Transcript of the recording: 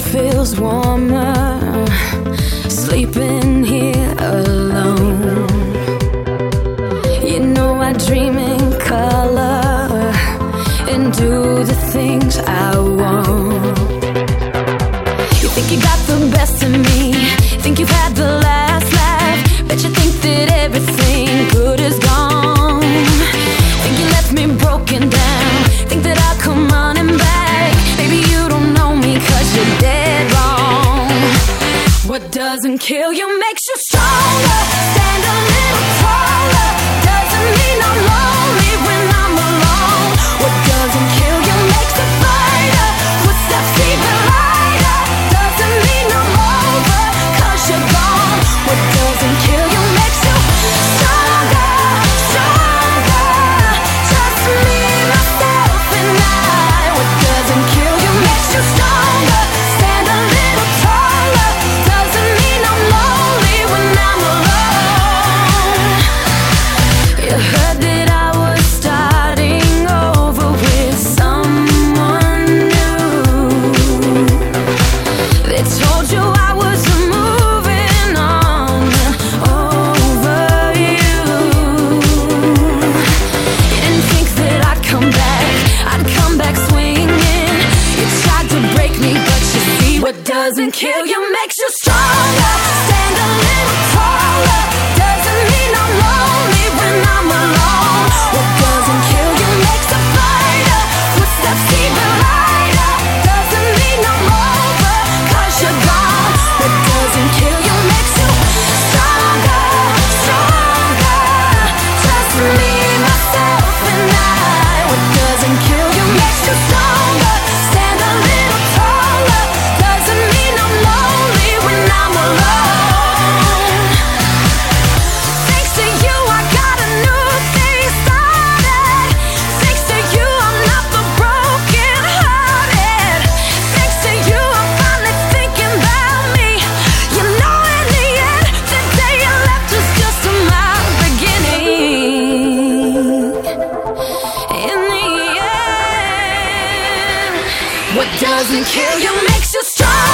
feels warmer sleeping here alone. You know I dream in color and do the things I want. You think you got the best of me, think you've had the last laugh, bet you think that everything good is gone. Think you left me broken down, doesn't kill you makes you stronger. Doesn't kill you makes you stronger. Stand a little taller. Doesn't mean I'm lonely when I'm alone. What doesn't kill you makes a fighter. Footsteps even lighter. Doesn't mean I'm over, cause you're gone. What doesn't kill you doesn't kill you, makes you strong.